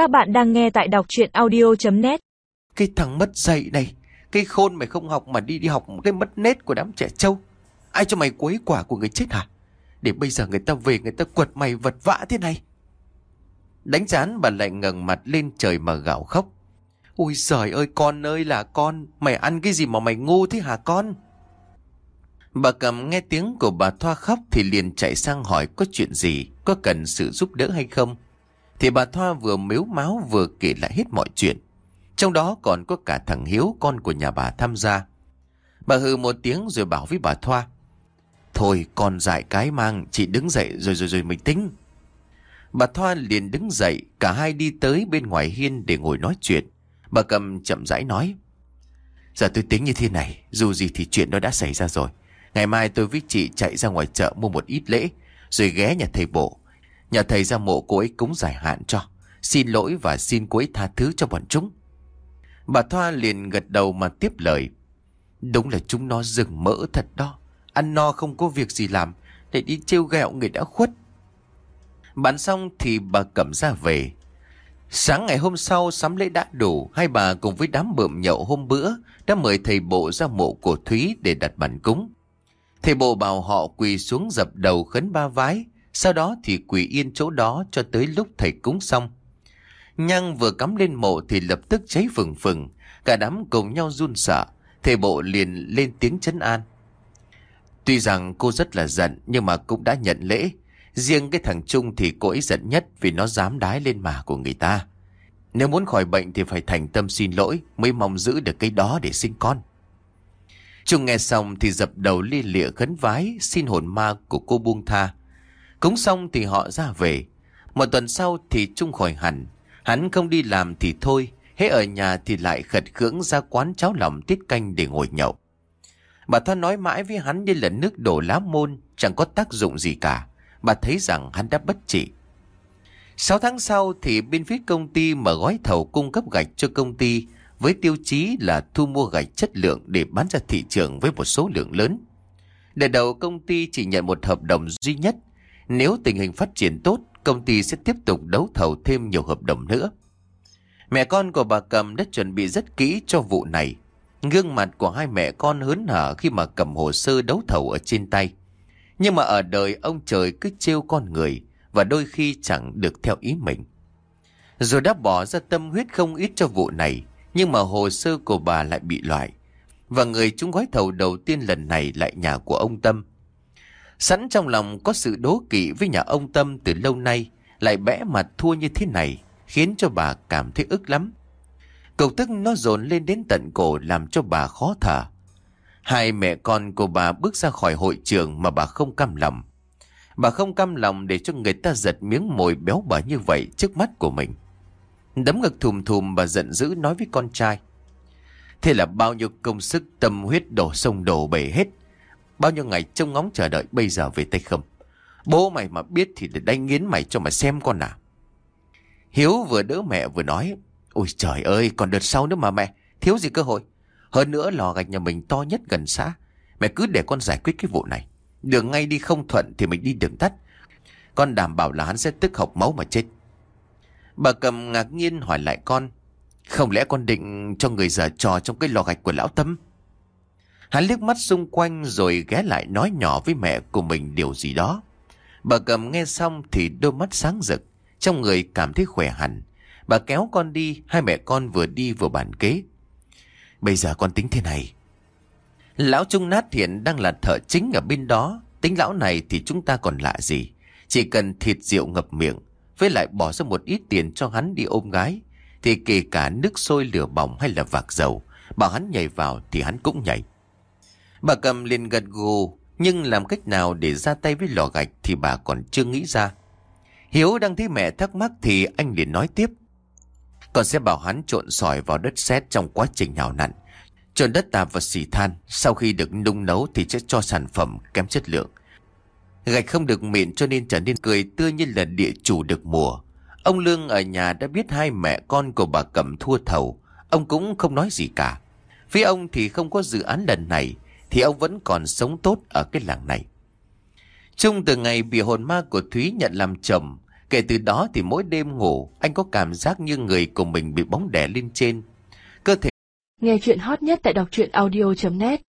Các bạn đang nghe tại đọc chuyện audio.net Cái thằng mất dạy này, Cái khôn mày không học mà đi đi học Cái mất nét của đám trẻ trâu. Ai cho mày quấy quả của người chết hả? Để bây giờ người ta về người ta quật mày vật vã thế này. Đánh chán bà lại ngẩng mặt lên trời mà gào khóc. Ôi trời ơi, con ơi là con, Mày ăn cái gì mà mày ngu thế hả con? Bà cầm nghe tiếng của bà Thoa khóc Thì liền chạy sang hỏi có chuyện gì, Có cần sự giúp đỡ hay không. Thì bà Thoa vừa mếu máu vừa kể lại hết mọi chuyện. Trong đó còn có cả thằng Hiếu, Con của nhà bà tham gia. Bà hừ một tiếng rồi bảo với bà Thoa, Thôi, con dại cái mang, Chị đứng dậy rồi rồi rồi mình tính. Bà Thoa liền đứng dậy, Cả hai đi tới bên ngoài hiên để ngồi nói chuyện. Bà cầm chậm rãi nói, Giờ tôi tính như thế này, Dù gì thì chuyện đó đã xảy ra rồi. Ngày mai tôi với chị chạy ra ngoài chợ mua một ít lễ, Rồi ghé nhà thầy bộ. Nhà thầy ra mộ cô ấy cúng giải hạn cho. Xin lỗi và xin cô ấy tha thứ cho bọn chúng. Bà Thoa liền gật đầu mà tiếp lời. Đúng là chúng nó rừng mỡ thật đó. Ăn no không có việc gì làm, Để đi trêu ghẹo người đã khuất. Bán xong thì bà cầm ra về. Sáng ngày hôm sau, sắm lễ đã đủ, Hai bà cùng với đám bợm nhậu hôm bữa Đã mời thầy bộ ra mộ của Thúy để đặt bàn cúng. Thầy bộ bảo họ quỳ xuống dập đầu khấn ba vái sau đó thì quỳ yên chỗ đó cho tới lúc thầy cúng xong. Nhang vừa cắm lên mộ thì lập tức cháy phừng phừng. Cả đám cùng nhau run sợ. Thầy bộ liền lên tiếng chấn an. Tuy rằng cô rất là giận Nhưng mà cũng đã nhận lễ. Riêng cái thằng Trung thì cô ấy giận nhất Vì nó dám đái lên mà của người ta. Nếu muốn khỏi bệnh thì phải thành tâm xin lỗi Mới mong giữ được cái đó để sinh con. Trung nghe xong thì dập đầu li lịa khấn vái Xin hồn ma của cô buông tha. Cúng xong thì họ ra về Một tuần sau thì Trung khỏi hẳn Hắn không đi làm thì thôi, Hễ ở nhà thì lại khật khưỡng ra quán cháo lòng tiết canh để ngồi nhậu Bà Thoa nói mãi với hắn như là nước đổ lá môn, Chẳng có tác dụng gì cả Bà thấy rằng hắn đã bất trị Sáu tháng sau thì bên phía công ty mở gói thầu cung cấp gạch cho công ty với tiêu chí là thu mua gạch chất lượng để bán ra thị trường với một số lượng lớn. Để đầu công ty chỉ nhận một hợp đồng duy nhất. Nếu tình hình phát triển tốt, công ty sẽ tiếp tục đấu thầu thêm nhiều hợp đồng nữa. Mẹ con của bà Cầm đã chuẩn bị rất kỹ cho vụ này. Gương mặt của hai mẹ con hớn hở khi mà cầm hồ sơ đấu thầu ở trên tay. Nhưng mà ở đời ông trời cứ trêu con người và đôi khi chẳng được theo ý mình. Rồi đã bỏ ra tâm huyết không ít cho vụ này, nhưng mà hồ sơ của bà lại bị loại. Và người trúng gói thầu đầu tiên lần này lại nhà của ông Tâm. Sẵn trong lòng có sự đố kỵ với nhà ông Tâm từ lâu nay, lại bẽ mặt thua như thế này, khiến cho bà cảm thấy ức lắm. Cầu tức nó dồn lên đến tận cổ làm cho bà khó thở. Hai mẹ con của bà bước ra khỏi hội trường mà bà không cam lòng. Bà không cam lòng để cho người ta giật miếng mồi béo bở như vậy trước mắt của mình. Đấm ngực thùm thùm bà giận dữ nói với con trai. Thế là bao nhiêu công sức tâm huyết đổ sông đổ bể hết. Bao nhiêu ngày trông ngóng chờ đợi, bây giờ về tay không. Bố mày mà biết thì để đánh nghiến mày cho mà xem con à Hiếu vừa đỡ mẹ vừa nói. Ôi trời ơi, còn đợt sau nữa mà mẹ. Thiếu gì cơ hội. Hơn nữa lò gạch nhà mình to nhất gần xã. Mẹ cứ để con giải quyết cái vụ này. Đường ngay đi không thuận thì mình đi đường tắt. Con đảm bảo là hắn sẽ tức học máu mà chết. Bà cầm ngạc nhiên hỏi lại con. Không lẽ con định cho người giở trò trong cái lò gạch của lão Tâm? Hắn liếc mắt xung quanh rồi ghé lại nói nhỏ với mẹ của mình điều gì đó. Bà cầm nghe xong thì đôi mắt sáng rực, trong người cảm thấy khỏe hẳn. Bà kéo con đi, hai mẹ con vừa đi vừa bàn kế. Bây giờ con tính thế này. Lão Trung Nát hiện đang là thợ chính ở bên đó. Tính lão này thì chúng ta còn lạ gì. Chỉ cần thịt rượu ngập miệng, với lại bỏ ra một ít tiền cho hắn đi ôm gái Thì kể cả nước sôi lửa bỏng hay là vạc dầu Bảo hắn nhảy vào thì hắn cũng nhảy Bà cầm liền gật gù Nhưng làm cách nào để ra tay với lò gạch Thì bà còn chưa nghĩ ra Hiếu đang thấy mẹ thắc mắc Thì anh liền nói tiếp Con sẽ bảo hắn trộn sỏi vào đất sét Trong quá trình nhào nặn Trộn đất tạp và xì than Sau khi được nung nấu thì sẽ cho sản phẩm kém chất lượng Gạch không được mịn cho nên trở nên cười tươi như là địa chủ được mùa. Ông Lương ở nhà đã biết hai mẹ con của bà Cẩm thua thầu. Ông cũng không nói gì cả. Phía ông thì không có dự án lần này, thì ông vẫn còn sống tốt ở cái làng này. Trung từ ngày bị hồn ma của Thúy nhận làm chồng, Kể từ đó thì mỗi đêm ngủ, anh có cảm giác như người của mình bị bóng đè lên trên. Cơ thể Nghe chuyện hot nhất tại đọc truyện audio.net